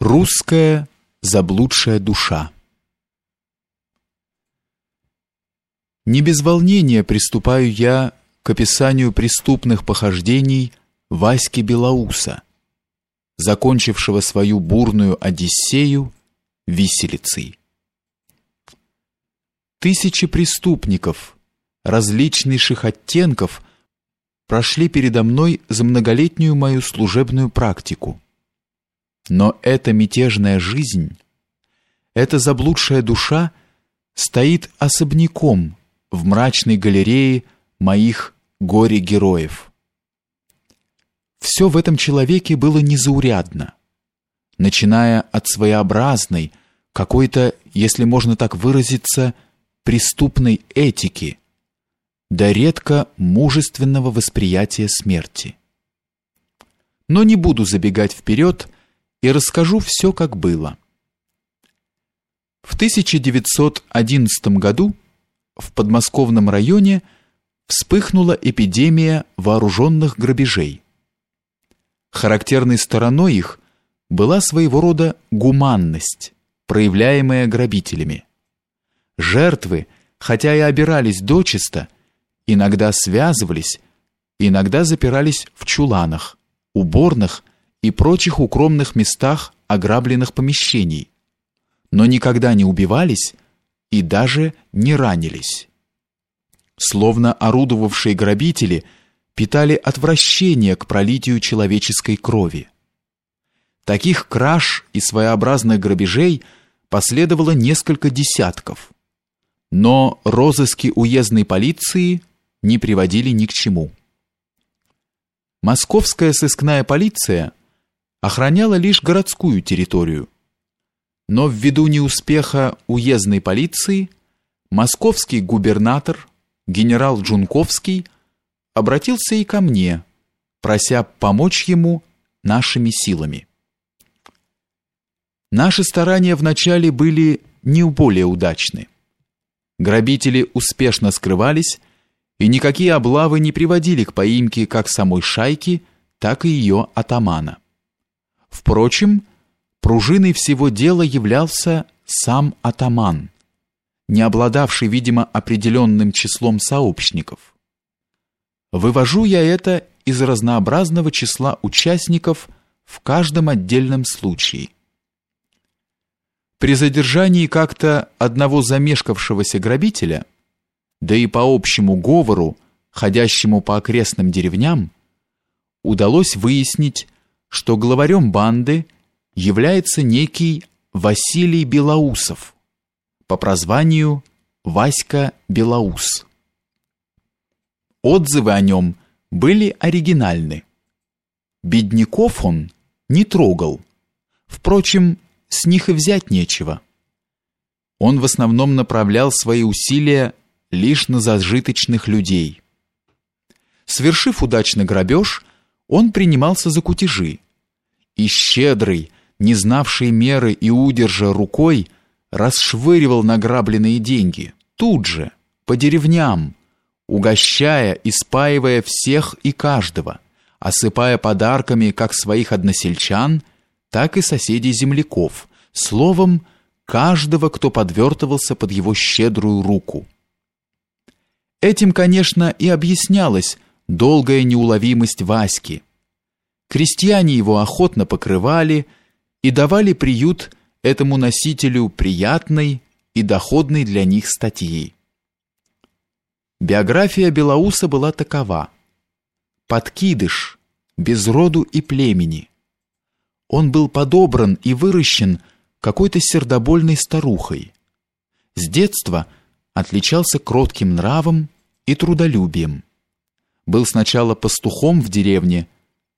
Русская заблудшая душа. Не без волнения приступаю я к описанию преступных похождений Васьки Белоуса, закончившего свою бурную одиссею виселицей. Тысячи преступников различнейших оттенков прошли передо мной за многолетнюю мою служебную практику но эта мятежная жизнь, эта заблудшая душа стоит особняком в мрачной галерее моих горе-героев. Все в этом человеке было незаурядно, начиная от своеобразной, какой-то, если можно так выразиться, преступной этики до редко мужественного восприятия смерти. Но не буду забегать вперед, и расскажу все, как было. В 1911 году в подмосковном районе вспыхнула эпидемия вооруженных грабежей. Характерной стороной их была своего рода гуманность, проявляемая грабителями. Жертвы, хотя и обирались дочисто, иногда связывались, иногда запирались в чуланах, уборных и прочих укромных местах ограбленных помещений, но никогда не убивались и даже не ранились. Словно орудовавшие грабители питали отвращение к пролитию человеческой крови. Таких краж и своеобразных грабежей последовало несколько десятков. Но розыски уездной полиции не приводили ни к чему. Московская сыскная полиция охраняла лишь городскую территорию. Но ввиду неуспеха уездной полиции московский губернатор генерал Джунковский обратился и ко мне, прося помочь ему нашими силами. Наши старания вначале были не более удачны. Грабители успешно скрывались, и никакие облавы не приводили к поимке как самой шайки, так и ее атамана. Впрочем, пружиной всего дела являлся сам атаман, не обладавший, видимо, определенным числом сообщников. Вывожу я это из разнообразного числа участников в каждом отдельном случае. При задержании как-то одного замешкавшегося грабителя, да и по общему говору, ходящему по окрестным деревням, удалось выяснить, что главарем банды является некий Василий Белоусов, по прозванию Васька Белоус. Отзывы о нем были оригинальны. Бедняков он не трогал. Впрочем, с них и взять нечего. Он в основном направлял свои усилия лишь на зажиточных людей. Свершив удачный грабеж, он принимался за кутежи. И щедрый, не знавший меры и удержа рукой, расшвыривал награбленные деньги, тут же, по деревням, угощая и спаивая всех и каждого, осыпая подарками как своих односельчан, так и соседей-земляков, словом, каждого, кто подвертывался под его щедрую руку. Этим, конечно, и объяснялось, долгая неуловимость Васьки. Крестьяне его охотно покрывали и давали приют этому носителю приятной и доходной для них статьи. Биография Белоуса была такова: подкидыш, без роду и племени. Он был подобран и выращен какой-то сердобольной старухой. С детства отличался кротким нравом и трудолюбием был сначала пастухом в деревне,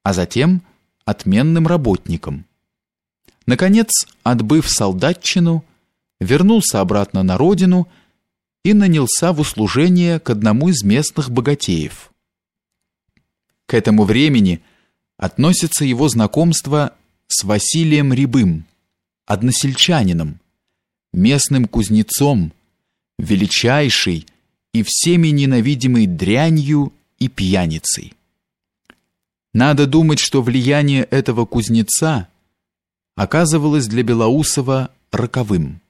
а затем отменным работником. Наконец, отбыв солдатчину, вернулся обратно на родину и нанялся в услужение к одному из местных богатеев. К этому времени относится его знакомство с Василием Рябым, односельчанином, местным кузнецом, величайшей и всеми ненавидимой дрянью и пьяницей. Надо думать, что влияние этого кузнеца оказывалось для Белоусова роковым.